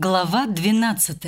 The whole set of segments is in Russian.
Глава 12.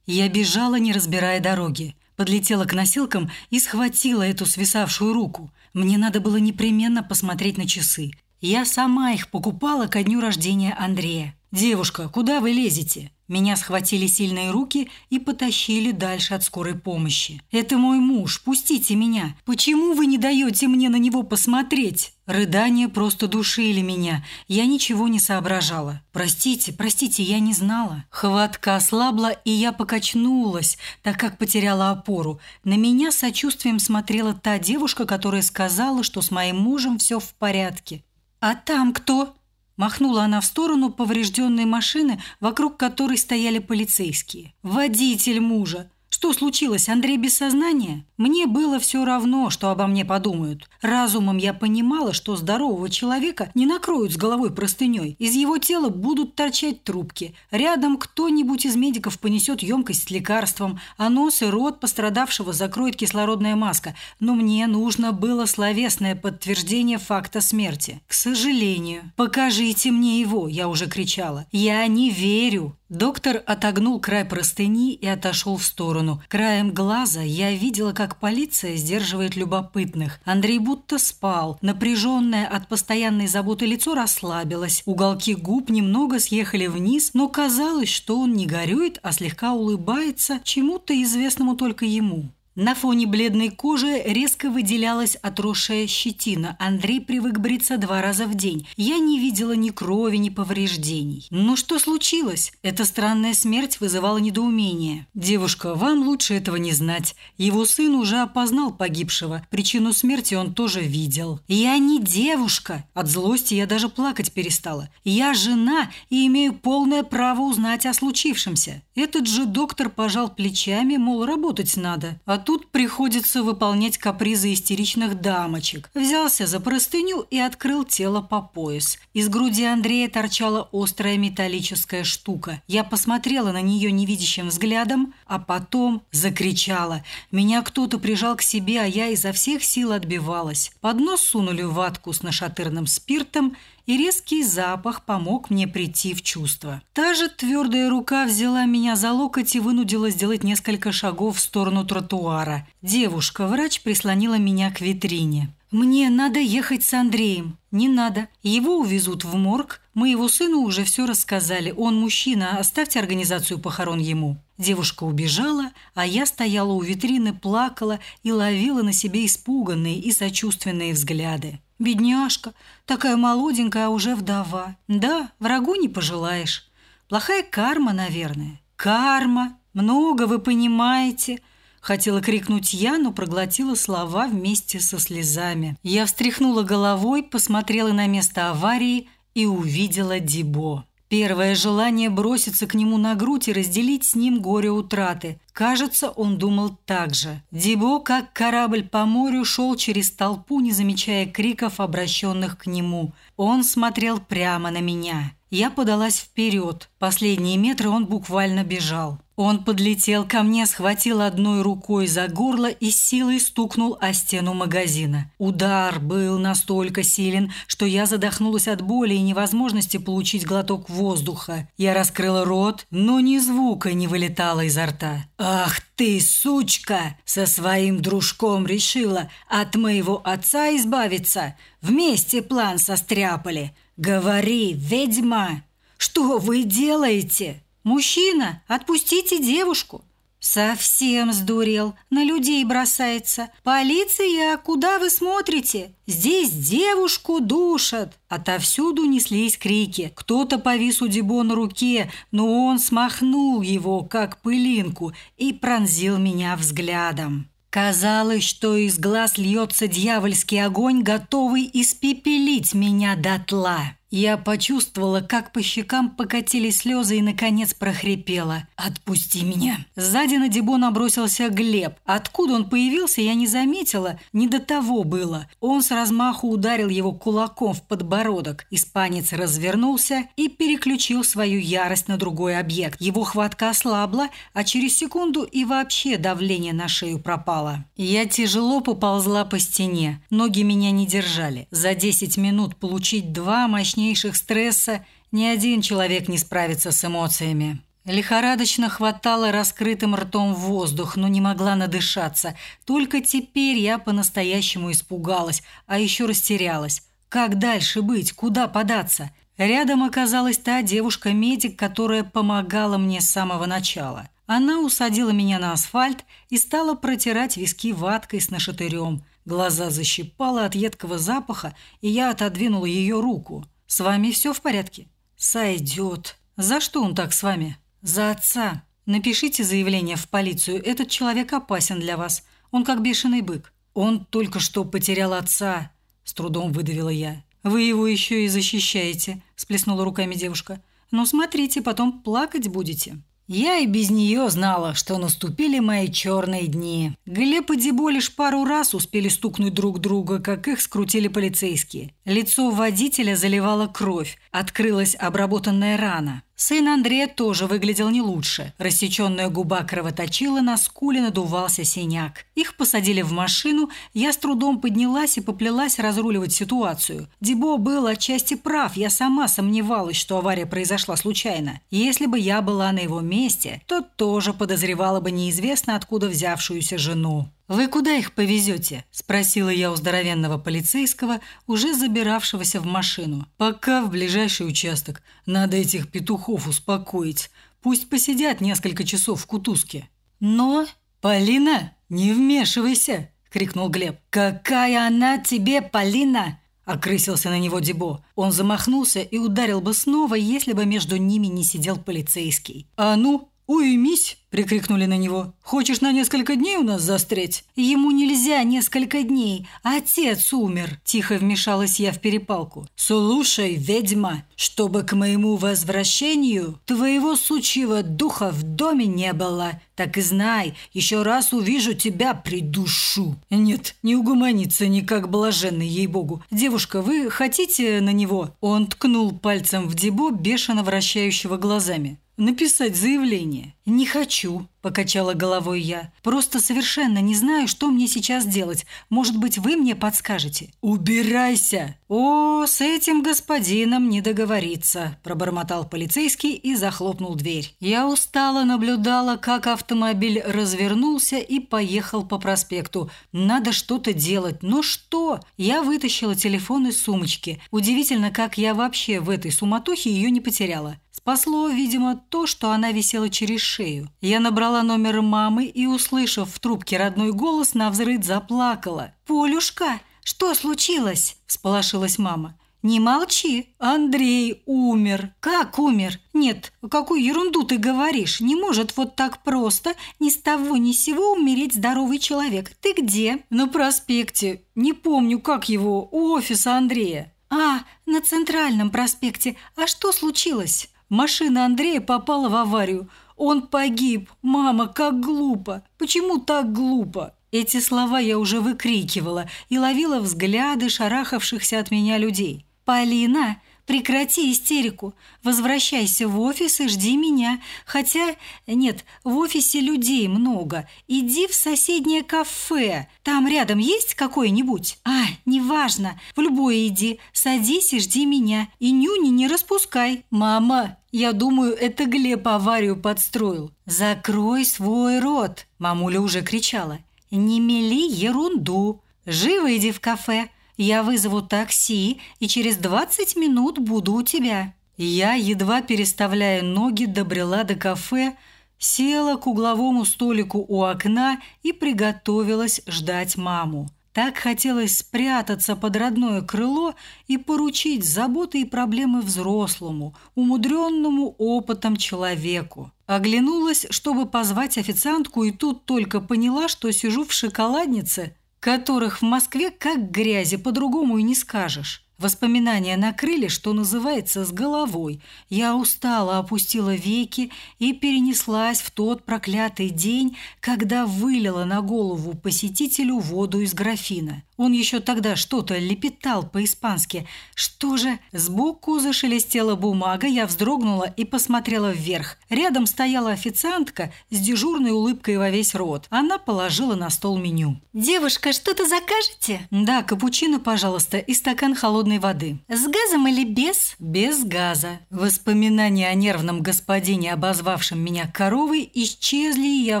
Я бежала, не разбирая дороги. Подлетела к носилкам и схватила эту свисавшую руку. Мне надо было непременно посмотреть на часы. Я сама их покупала ко дню рождения Андрея. «Девушка, куда вы лезете?» Меня схватили сильные руки и потащили дальше от скорой помощи. «Это мой муж, пустите меня! Почему вы не даете мне на него посмотреть?» Рыдания просто душили меня. Я ничего не соображала. «Простите, простите, я не знала». Хватка ослабла, и я покачнулась, так как потеряла опору. На меня сочувствием смотрела та девушка, которая сказала, что с моим мужем все в порядке. «А там кто?» Махнула она в сторону поврежденной машины, вокруг которой стояли полицейские. «Водитель мужа! Что случилось, Андрей без сознания? Мне было все равно, что обо мне подумают. Разумом я понимала, что здорового человека не накроют с головой простыней. Из его тела будут торчать трубки. Рядом кто-нибудь из медиков понесет емкость с лекарством, а нос и рот пострадавшего закроет кислородная маска. Но мне нужно было словесное подтверждение факта смерти. К сожалению. «Покажите мне его!» – я уже кричала. «Я не верю!» Доктор отогнул край простыни и отошел в сторону. Краем глаза я видела, как полиция сдерживает любопытных. Андрей будто спал. Напряженное от постоянной заботы лицо расслабилось. Уголки губ немного съехали вниз, но казалось, что он не горюет, а слегка улыбается чему-то известному только ему. На фоне бледной кожи резко выделялась отросшая щетина. Андрей привык бриться два раза в день. Я не видела ни крови, ни повреждений. Ну что случилось? Эта странная смерть вызывала недоумение. Девушка, вам лучше этого не знать. Его сын уже опознал погибшего. Причину смерти он тоже видел. Я не девушка. От злости я даже плакать перестала. Я жена и имею полное право узнать о случившемся. Этот же доктор пожал плечами, мол, работать надо. А тут приходится выполнять капризы истеричных дамочек. Взялся за простыню и открыл тело по пояс. Из груди Андрея торчала острая металлическая штука. Я посмотрела на нее невидящим взглядом, а потом закричала. Меня кто-то прижал к себе, а я изо всех сил отбивалась. Под нос сунули ватку с нашатырным спиртом – и резкий запах помог мне прийти в чувство. Та же твердая рука взяла меня за локоть и вынудила сделать несколько шагов в сторону тротуара. Девушка-врач прислонила меня к витрине. «Мне надо ехать с Андреем». «Не надо. Его увезут в морг. Моего сыну уже все рассказали. Он мужчина. Оставьте организацию похорон ему». Девушка убежала, а я стояла у витрины, плакала и ловила на себе испуганные и сочувственные взгляды. Бедняжка, такая молоденькая, а уже вдова. Да, врагу не пожелаешь. Плохая карма, наверное. Карма. Много вы понимаете. Хотела крикнуть я, но проглотила слова вместе со слезами. Я встряхнула головой, посмотрела на место аварии и увидела Дибо. Первое желание броситься к нему на грудь и разделить с ним горе утраты. Кажется, он думал так же. Дибо, как корабль по морю, шел через толпу, не замечая криков, обращенных к нему. Он смотрел прямо на меня. Я подалась вперед. Последние метры он буквально бежал. Он подлетел ко мне, схватил одной рукой за горло и силой стукнул о стену магазина. Удар был настолько силен, что я задохнулась от боли и невозможности получить глоток воздуха. Я раскрыла рот, но ни звука не вылетало изо рта. «Ах ты, сучка! Со своим дружком решила от моего отца избавиться? Вместе план состряпали. Говори, ведьма! Что вы делаете?» «Мужчина, отпустите девушку!» «Совсем сдурел, на людей бросается. Полиция, куда вы смотрите? Здесь девушку душат!» Отовсюду неслись крики. Кто-то повис у Дебо на руке, но он смахнул его, как пылинку, и пронзил меня взглядом. Казалось, что из глаз льется дьявольский огонь, готовый испепелить меня дотла. Я почувствовала, как по щекам покатились слезы и, наконец, прохрипела. «Отпусти меня!» Сзади на Дебо набросился Глеб. Откуда он появился, я не заметила. Не до того было. Он с размаху ударил его кулаком в подбородок. Испанец развернулся и переключил свою ярость на другой объект. Его хватка ослабла, а через секунду и вообще давление на шею пропало. Я тяжело поползла по стене. Ноги меня не держали. За 10 минут получить два мощных мощнейших стресса ни один человек не справится с эмоциями. Лихорадочно хватала раскрытым ртом воздух, но не могла надышаться. Только теперь я по-настоящему испугалась, а еще растерялась. Как дальше быть? Куда податься? Рядом оказалась та девушка-медик, которая помогала мне с самого начала. Она усадила меня на асфальт и стала протирать виски ваткой с нашатырем. Глаза защипала от едкого запаха, и я отодвинула ее руку. «С вами все в порядке?» «Сойдет. За что он так с вами?» «За отца. Напишите заявление в полицию. Этот человек опасен для вас. Он как бешеный бык. Он только что потерял отца», – с трудом выдавила я. «Вы его еще и защищаете», – сплеснула руками девушка. «Ну, смотрите, потом плакать будете». Я и без нее знала, что наступили мои черные дни. Глеб и Дебо лишь пару раз успели стукнуть друг друга, как их скрутили полицейские. Лицо водителя заливала кровь, открылась обработанная рана. Сын Андрея тоже выглядел не лучше. Рассеченная губа кровоточила, на скуле надувался синяк. Их посадили в машину, я с трудом поднялась и поплелась разруливать ситуацию. Дебо был отчасти прав, я сама сомневалась, что авария произошла случайно. Если бы я была на его месте, то тоже подозревала бы неизвестно откуда взявшуюся жену. «Вы куда их повезете?» – спросила я у здоровенного полицейского, уже забиравшегося в машину. «Пока в ближайший участок. Надо этих петухов успокоить. Пусть посидят несколько часов в кутузке». «Но...» «Полина, не вмешивайся!» – крикнул Глеб. «Какая она тебе, Полина!» – окрысился на него Дебо. Он замахнулся и ударил бы снова, если бы между ними не сидел полицейский. «А ну, «Уймись!» – прикрикнули на него. «Хочешь на несколько дней у нас застрять?» «Ему нельзя несколько дней. Отец умер!» – тихо вмешалась я в перепалку. «Слушай, ведьма, чтобы к моему возвращению твоего сучьего духа в доме не было, так и знай, еще раз увижу тебя, придушу!» «Нет, не угомонится никак блаженный, ей-богу. Девушка, вы хотите на него?» Он ткнул пальцем в Дебо, бешено вращающего глазами написать заявление. «Не хочу», – покачала головой я. «Просто совершенно не знаю, что мне сейчас делать. Может быть, вы мне подскажете?» «Убирайся!» «О, с этим господином не договориться», – пробормотал полицейский и захлопнул дверь. Я устало наблюдала, как автомобиль развернулся и поехал по проспекту. «Надо что-то делать. Но что?» Я вытащила телефон из сумочки. Удивительно, как я вообще в этой суматохе ее не потеряла. Спасло, видимо, то, что она висела через шею. Я набрала номер мамы и, услышав в трубке родной голос, навзрыд заплакала. «Полюшка, что случилось?» – всполошилась мама. «Не молчи. Андрей умер». «Как умер?» «Нет, какую ерунду ты говоришь? Не может вот так просто ни с того ни с сего умереть здоровый человек. Ты где?» «На проспекте. Не помню, как его, у офиса Андрея». «А, на Центральном проспекте. А что случилось?» Машина Андрея попала в аварию. Он погиб. Мама, как глупо. Почему так глупо? Эти слова я уже выкрикивала и ловила взгляды шарахавшихся от меня людей. «Полина, Прекрати истерику. Возвращайся в офис и жди меня. Хотя, нет, в офисе людей много. Иди в соседнее кафе. Там рядом есть какое-нибудь? А, неважно. В любое иди. Садись и жди меня. И нюни не распускай. Мама, я думаю, это Глеб аварию подстроил. Закрой свой рот. Мамуля уже кричала. Не мели ерунду. Живо иди в кафе. Я вызову такси, и через 20 минут буду у тебя». Я, едва переставляя ноги, добрела до кафе, села к угловому столику у окна и приготовилась ждать маму. Так хотелось спрятаться под родное крыло и поручить заботы и проблемы взрослому, умудренному опытом человеку. Оглянулась, чтобы позвать официантку, и тут только поняла, что сижу в шоколаднице – которых в Москве как грязи, по-другому и не скажешь. Воспоминания накрыли, что называется, с головой. Я устала, опустила веки и перенеслась в тот проклятый день, когда вылила на голову посетителю воду из графина. Он еще тогда что-то лепетал по-испански. Что же? Сбоку зашелестела бумага, я вздрогнула и посмотрела вверх. Рядом стояла официантка с дежурной улыбкой во весь рот. Она положила на стол меню. «Девушка, что-то закажете?» «Да, капучино, пожалуйста, и стакан холодной воды». «С газом или без?» «Без газа». Воспоминания о нервном господине, обозвавшем меня коровой, исчезли, и я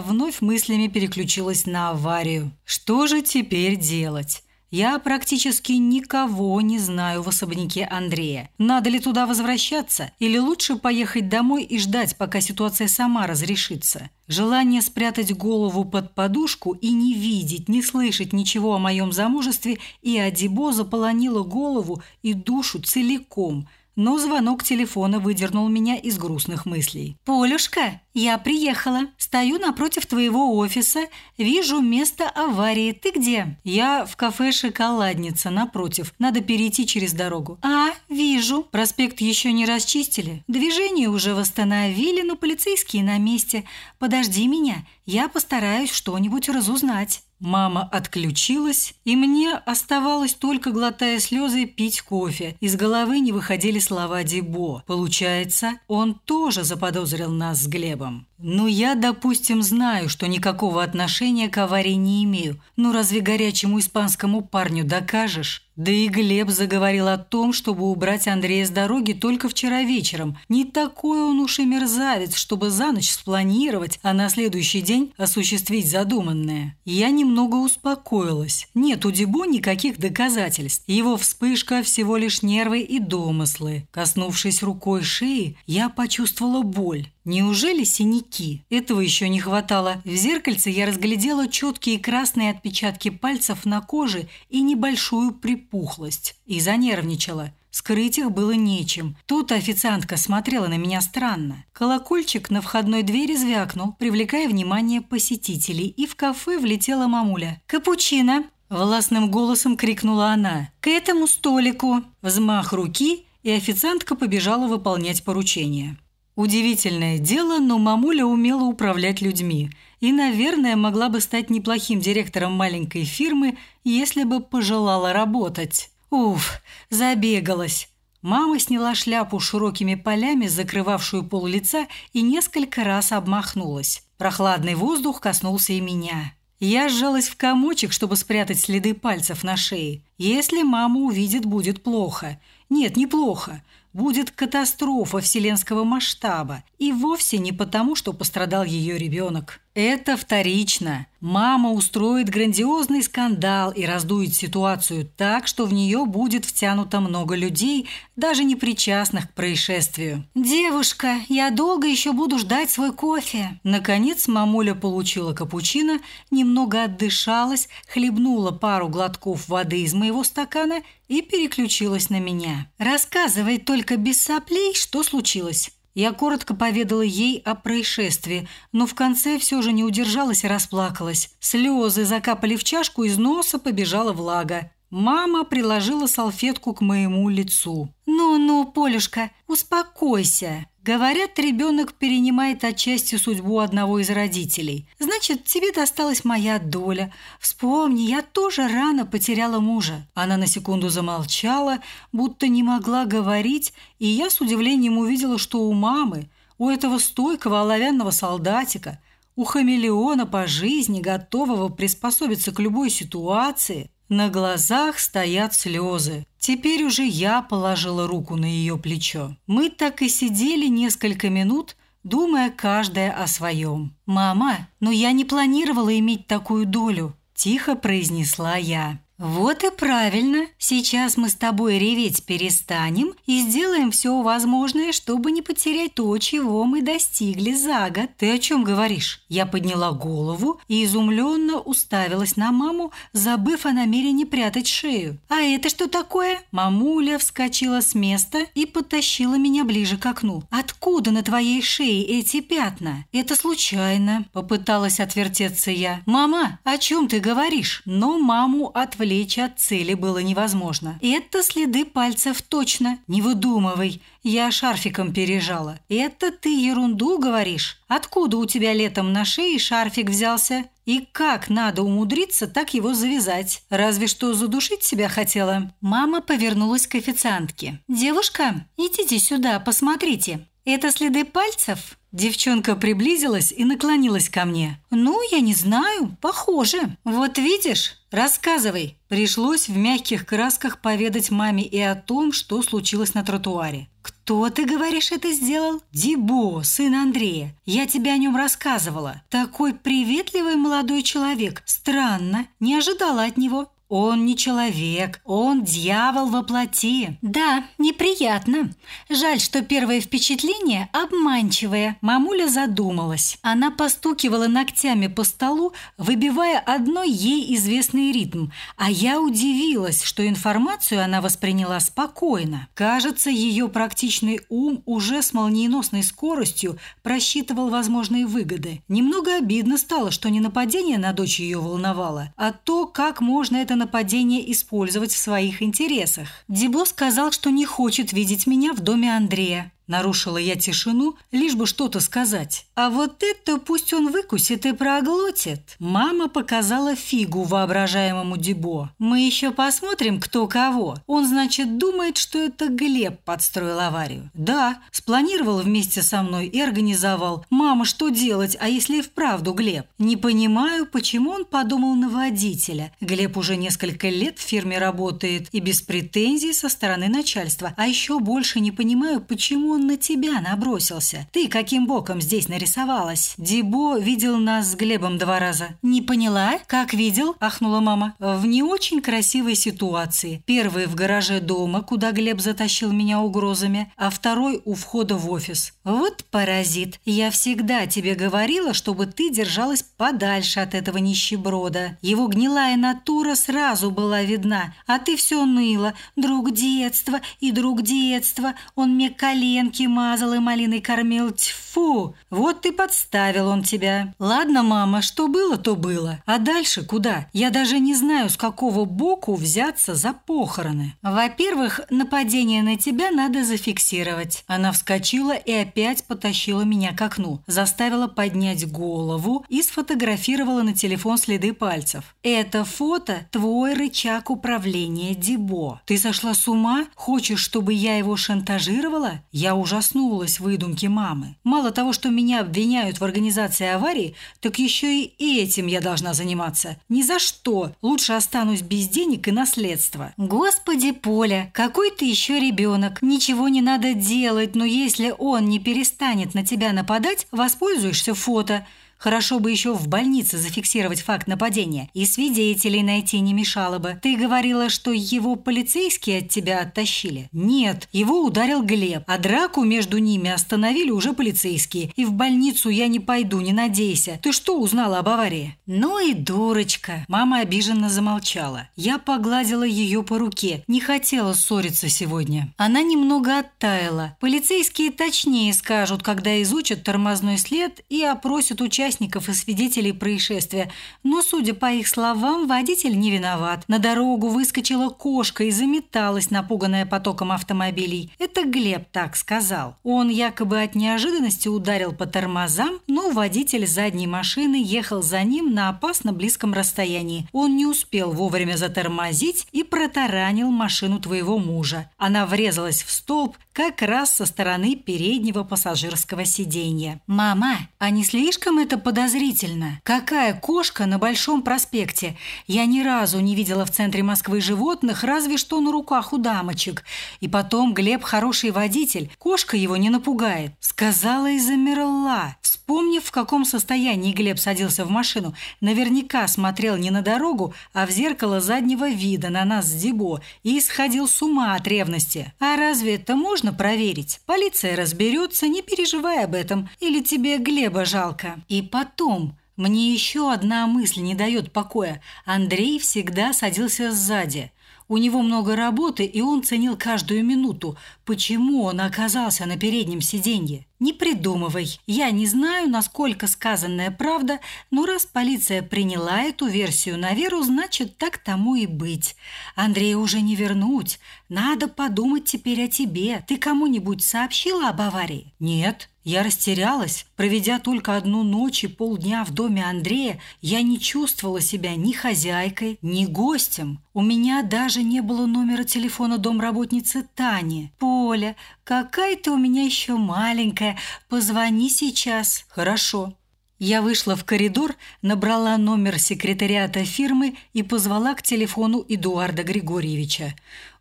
вновь мыслями переключилась на аварию. Что же теперь делать? Я практически никого не знаю в особняке Андрея. Надо ли туда возвращаться? Или лучше поехать домой и ждать, пока ситуация сама разрешится? Желание спрятать голову под подушку и не видеть, не слышать ничего о моем замужестве и о Дебо заполонило голову и душу целиком – но звонок телефона выдернул меня из грустных мыслей. «Полюшка, я приехала. Стою напротив твоего офиса. Вижу место аварии. Ты где?» «Я в кафе «Шоколадница» напротив. Надо перейти через дорогу». «А, вижу. Проспект еще не расчистили. Движение уже восстановили, но полицейские на месте. Подожди меня. Я постараюсь что-нибудь разузнать». Мама отключилась, и мне оставалось только, глотая слезы, пить кофе. Из головы не выходили слова Дебо. Получается, он тоже заподозрил нас с Глебом. Ну, я, допустим, знаю, что никакого отношения к аварии не имею. Ну, разве горячему испанскому парню докажешь? Да и Глеб заговорил о том, чтобы убрать Андрея с дороги только вчера вечером. Не такой он уж и мерзавец, чтобы за ночь спланировать, а на следующий день осуществить задуманное. Я немного успокоилась. Нет у Дебо никаких доказательств. Его вспышка всего лишь нервы и домыслы. Коснувшись рукой шеи, я почувствовала боль. Неужели синяки? Этого еще не хватало. В зеркальце я разглядела четкие красные отпечатки пальцев на коже и небольшую припухлость. И занервничала. Скрыть их было нечем. Тут официантка смотрела на меня странно. Колокольчик на входной двери звякнул, привлекая внимание посетителей, и в кафе влетела мамуля. «Капучино!» – властным голосом крикнула она. «К этому столику!» Взмах руки, и официантка побежала выполнять поручение. Удивительное дело, но мамуля умела управлять людьми и, наверное, могла бы стать неплохим директором маленькой фирмы, если бы пожелала работать. Уф, забегалась. Мама сняла шляпу широкими полями, закрывавшую пол лица, и несколько раз обмахнулась. Прохладный воздух коснулся и меня. Я сжалась в комочек, чтобы спрятать следы пальцев на шее. Если мама увидит, будет плохо. Нет, неплохо будет катастрофа вселенского масштаба, и вовсе не потому, что пострадал ее ребенок. Это вторично. Мама устроит грандиозный скандал и раздует ситуацию так, что в нее будет втянуто много людей, даже не причастных к происшествию. «Девушка, я долго еще буду ждать свой кофе». Наконец мамуля получила капучино, немного отдышалась, хлебнула пару глотков воды из моего стакана и переключилась на меня. «Рассказывай только без соплей, что случилось». Я коротко поведала ей о происшествии, но в конце все же не удержалась и расплакалась. Слезы закапали в чашку, из носа побежала влага. Мама приложила салфетку к моему лицу. «Ну-ну, Полюшка, успокойся. Говорят, ребенок перенимает отчасти судьбу одного из родителей. Значит, тебе досталась моя доля. Вспомни, я тоже рано потеряла мужа». Она на секунду замолчала, будто не могла говорить, и я с удивлением увидела, что у мамы, у этого стойкого оловянного солдатика, у хамелеона по жизни, готового приспособиться к любой ситуации – на глазах стоят слезы. Теперь уже я положила руку на ее плечо. Мы так и сидели несколько минут, думая каждая о своем. «Мама, но я не планировала иметь такую долю», – тихо произнесла я. «Вот и правильно. Сейчас мы с тобой реветь перестанем и сделаем все возможное, чтобы не потерять то, чего мы достигли за год». «Ты о чем говоришь?» Я подняла голову и изумленно уставилась на маму, забыв о намерении прятать шею. «А это что такое?» Мамуля вскочила с места и подтащила меня ближе к окну. «Откуда на твоей шее эти пятна?» «Это случайно», – попыталась отвертеться я. «Мама, о чем ты говоришь?» Но маму отвлекла отвлечь от цели было невозможно. «Это следы пальцев точно. Не выдумывай. Я шарфиком пережала. Это ты ерунду говоришь? Откуда у тебя летом на шее шарфик взялся?» И как надо умудриться так его завязать? Разве что задушить себя хотела. Мама повернулась к официантке. «Девушка, идите сюда, посмотрите. Это следы пальцев?» Девчонка приблизилась и наклонилась ко мне. «Ну, я не знаю. Похоже. Вот видишь? Рассказывай». Пришлось в мягких красках поведать маме и о том, что случилось на тротуаре. «Кто, ты говоришь, это сделал?» «Дибо, сын Андрея. Я тебе о нем рассказывала. Такой приветливый молодой человек. Странно. Не ожидала от него. Он не человек, он дьявол во плоти. Да, неприятно. Жаль, что первое впечатление обманчивое. Мамуля задумалась. Она постукивала ногтями по столу, выбивая одной ей известный ритм. А я удивилась, что информацию она восприняла спокойно. Кажется, ее практичный ум уже с молниеносной скоростью просчитывал возможные выгоды. Немного обидно стало, что не нападение на дочь ее волновало, а то, как можно это нападение использовать в своих интересах. Дебо сказал, что не хочет видеть меня в доме Андрея. Нарушила я тишину, лишь бы что-то сказать. А вот это пусть он выкусит и проглотит. Мама показала фигу воображаемому Дебо. Мы еще посмотрим, кто кого. Он, значит, думает, что это Глеб подстроил аварию. Да, спланировал вместе со мной и организовал. Мама, что делать, а если и вправду Глеб? Не понимаю, почему он подумал на водителя. Глеб уже несколько лет в фирме работает и без претензий со стороны начальства. А еще больше не понимаю, почему он на тебя набросился? Ты каким боком здесь нарисовалась? Дибо видел нас с Глебом два раза. Не поняла? Как видел? Ахнула мама. В не очень красивой ситуации. Первый в гараже дома, куда Глеб затащил меня угрозами, а второй у входа в офис. Вот паразит. Я всегда тебе говорила, чтобы ты держалась подальше от этого нищеброда. Его гнилая натура сразу была видна, а ты все ныла. Друг детства и друг детства. Он мне колен коленки мазал и малиной кормил. Тьфу! Вот ты подставил он тебя. Ладно, мама, что было, то было. А дальше куда? Я даже не знаю, с какого боку взяться за похороны. Во-первых, нападение на тебя надо зафиксировать. Она вскочила и опять потащила меня к окну. Заставила поднять голову и сфотографировала на телефон следы пальцев. Это фото – твой рычаг управления Дебо. Ты сошла с ума? Хочешь, чтобы я его шантажировала? Я ужаснулась выдумке мамы. Мало того, что меня обвиняют в организации аварии, так еще и этим я должна заниматься. Ни за что. Лучше останусь без денег и наследства. Господи, Поля, какой ты еще ребенок. Ничего не надо делать, но если он не перестанет на тебя нападать, воспользуешься фото – Хорошо бы еще в больнице зафиксировать факт нападения. И свидетелей найти не мешало бы. Ты говорила, что его полицейские от тебя оттащили? Нет, его ударил Глеб, а драку между ними остановили уже полицейские. И в больницу я не пойду, не надейся. Ты что узнала об аварии? Ну и дурочка. Мама обиженно замолчала. Я погладила ее по руке. Не хотела ссориться сегодня. Она немного оттаяла. Полицейские точнее скажут, когда изучат тормозной след и опросят участников участников и свидетелей происшествия, но, судя по их словам, водитель не виноват. На дорогу выскочила кошка и заметалась, напуганная потоком автомобилей. Это Глеб так сказал. Он якобы от неожиданности ударил по тормозам, но водитель задней машины ехал за ним на опасно близком расстоянии. Он не успел вовремя затормозить и протаранил машину твоего мужа. Она врезалась в столб как раз со стороны переднего пассажирского сиденья. «Мама, а не слишком это это подозрительно. Какая кошка на Большом проспекте? Я ни разу не видела в центре Москвы животных, разве что на руках у дамочек. И потом Глеб хороший водитель, кошка его не напугает. Сказала и замерла. Вспомнив, в каком состоянии Глеб садился в машину, наверняка смотрел не на дорогу, а в зеркало заднего вида на нас с Дебо и сходил с ума от ревности. А разве это можно проверить? Полиция разберется, не переживай об этом. Или тебе Глеба жалко? И потом, мне еще одна мысль не дает покоя. Андрей всегда садился сзади. У него много работы, и он ценил каждую минуту. Почему он оказался на переднем сиденье? Не придумывай. Я не знаю, насколько сказанная правда, но раз полиция приняла эту версию на веру, значит, так тому и быть. Андрея уже не вернуть. Надо подумать теперь о тебе. Ты кому-нибудь сообщила об аварии? Нет. Я растерялась. Проведя только одну ночь и полдня в доме Андрея, я не чувствовала себя ни хозяйкой, ни гостем. У меня даже не было номера телефона домработницы Тани. «Поля, какая ты у меня еще маленькая. Позвони сейчас». «Хорошо». Я вышла в коридор, набрала номер секретариата фирмы и позвала к телефону Эдуарда Григорьевича.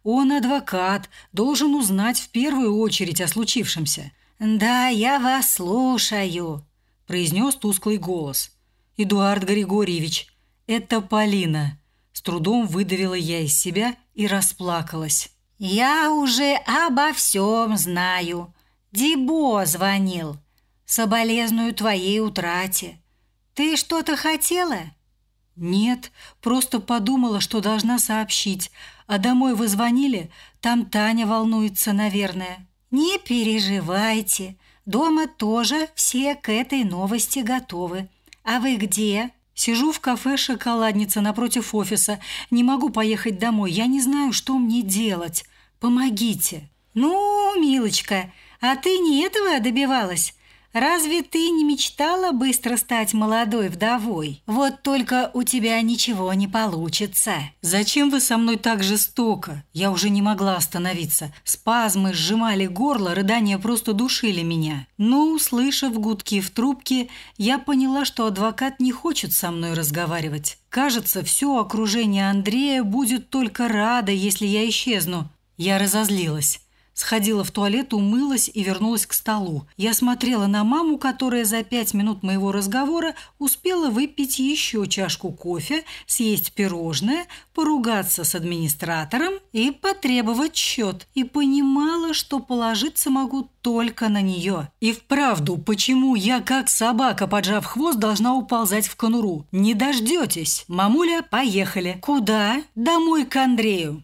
Он адвокат, должен узнать в первую очередь о случившемся. «Да, я вас слушаю», – произнес тусклый голос. «Эдуард Григорьевич, это Полина». С трудом выдавила я из себя и расплакалась. «Я уже обо всем знаю. Дибо звонил. Соболезную твоей утрате. Ты что-то хотела?» «Нет, просто подумала, что должна сообщить. А домой вы звонили? Там Таня волнуется, наверное». Не переживайте, дома тоже все к этой новости готовы. А вы где? Сижу в кафе «Шоколадница» напротив офиса. Не могу поехать домой. Я не знаю, что мне делать. Помогите. Ну, милочка, а ты не этого добивалась? Разве ты не мечтала быстро стать молодой вдовой? Вот только у тебя ничего не получится. Зачем вы со мной так жестоко? Я уже не могла остановиться. Спазмы сжимали горло, рыдания просто душили меня. Но, услышав гудки в трубке, я поняла, что адвокат не хочет со мной разговаривать. Кажется, все окружение Андрея будет только радо, если я исчезну. Я разозлилась. Сходила в туалет, умылась и вернулась к столу. Я смотрела на маму, которая за пять минут моего разговора успела выпить еще чашку кофе, съесть пирожное, поругаться с администратором и потребовать счет. И понимала, что положиться могу только на нее. И вправду, почему я, как собака, поджав хвост, должна уползать в конуру? Не дождетесь. Мамуля, поехали. Куда? Домой к Андрею.